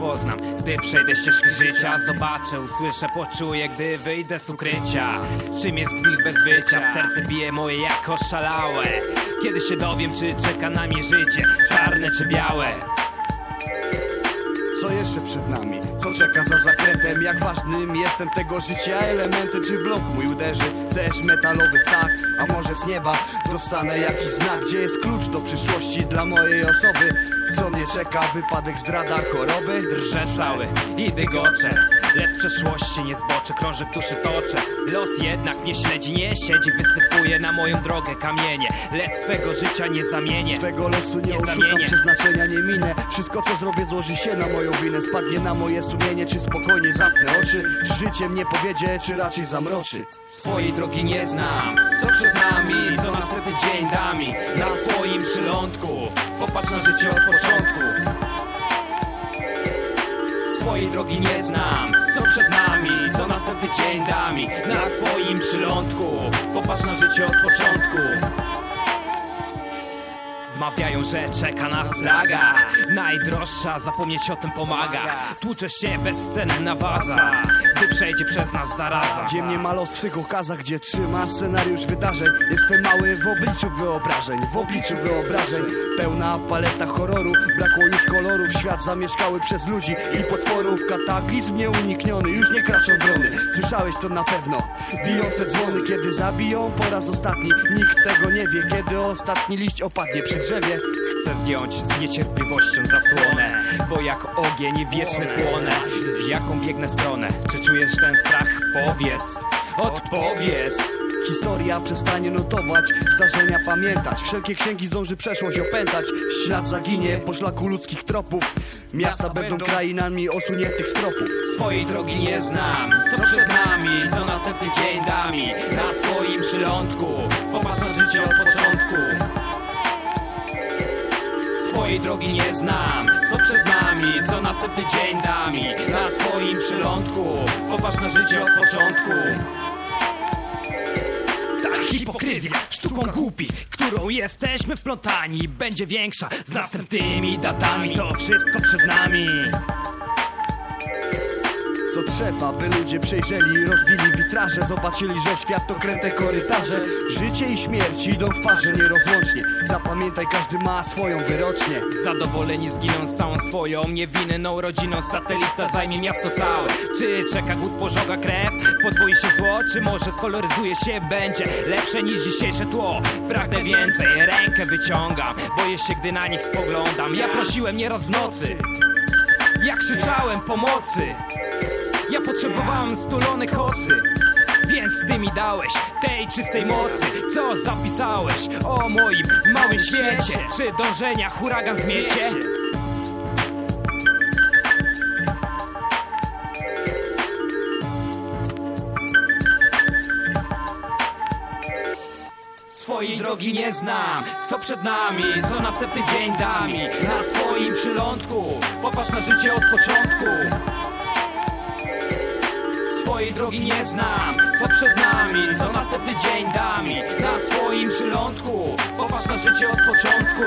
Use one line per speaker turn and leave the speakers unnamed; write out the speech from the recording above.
poznam Gdy przejdę ścieżki życia Zobaczę, usłyszę, poczuję, gdy wyjdę z ukrycia Czym jest gmich bez bycia? W serce bije moje jak oszalałe Kiedy się dowiem, czy czeka na mnie życie Czarne czy białe
Co jeszcze przed nami? Co czeka za zakrętem? Jak ważnym jestem tego życia elementy Czy blok mój uderzy też metalowy tak? A może z nieba dostanę jakiś znak Gdzie jest klucz do przyszłości dla mojej osoby? Co mnie czeka? Wypadek, zdrada, choroby?
Drżę cały i dygoczę Lecz w przeszłości nie zboczę Krążek duszy toczę. Los jednak nie śledzi, nie siedzi Wysypuje na moją drogę kamienie. Lecz swego życia nie zamienię.
Swego losu nie,
Nie
oszukam,
zamienię.
przeznaczenia nie minę. Wszystko co zrobię złoży się na moją winę. Spadnie na moje sumienie, czy spokojnie zamknę oczy? Życie mnie powiedzie, czy raczej zamroczy?
Swojej drogi nie znam. Co przed nami, co następny dzień da mi. Na swoim przylądku Popatrz na życie od początku. Swojej drogi nie znam Co przed nami, co następny dzień da mi. Na swoim przylądku Popatrz na życie od początku Mawiają, że czeka nas plaga. Najdroższa, zapomnieć o tym pomaga. Tłucze się bezcenna waza. Gdy przejdzie przez nas zaraza.
Gdzie mnie ma los okazach, gdzie trzyma scenariusz wydarzeń. Jestem mały w obliczu wyobrażeń, w obliczu wyobrażeń. Pełna paleta horroru, brakło już kolorów. Świat zamieszkały przez ludzi i potworów. Kataklizm nieunikniony, już nie kraczą drony. Słyszałeś to na pewno, bijące dzwony Kiedy zabiją po raz ostatni, nikt tego nie wie Kiedy ostatni liść opadnie drzewie.
Chcę zdjąć z niecierpliwością zasłonę Bo jak ogień wieczny płonę W jaką biegnę stronę? Czy czujesz ten strach? Powiedz, odpowiedz.
Historia przestanie notować, zdarzenia pamiętać. Wszelkie księgi zdąży przeszłość opętać. Ślad zaginie po szlaku ludzkich tropów. Miasta będą krainami osuniętych stropów.
Swojej drogi nie znam. Co przed nami, co następny dzień da mi. Na swoim przylądku drogi nie znam. Co przed nami, co następny dzień da mi. Na swoim przylądku Popatrz na życie od początku. Ta hipokryzja, sztuką głupi Którą jesteśmy wplątani Będzie większa z następnymi datami. To wszystko przed nami
Co trzeba, by ludzie przejrzeli Rozbili witraże, zobaczyli, że świat to kręte korytarze. Życie i śmierć idą w parze nierozłącznie. Zapamiętaj, każdy ma swoją wyrocznię
Zadowoleni zginą z całą swoją niewinną rodziną. Satelita zajmie miasto całe. Czy czeka głód, pożoga krew? Podwoi się zło, czy może skoloryzuje się? Będzie Lepsze niż dzisiejsze tło. Pragnę więcej, rękę wyciągam. Boję się, gdy na nich spoglądam. Ja prosiłem nieraz w nocy Ja krzyczałem pomocy Ja potrzebowałem stulonej kocy więc ty mi dałeś tej czystej mocy. Co zapisałeś o moim małym świecie? Czy dążenia huragan zmiecie? Swojej drogi nie znam. Co przed nami, co następny dzień da mi. Na swoim przylądku Popatrz na życie od początku Swojej drogi nie znam. Co przed nami, co następny dzień da mi Na swoim przylądku Popatrz na życie od początku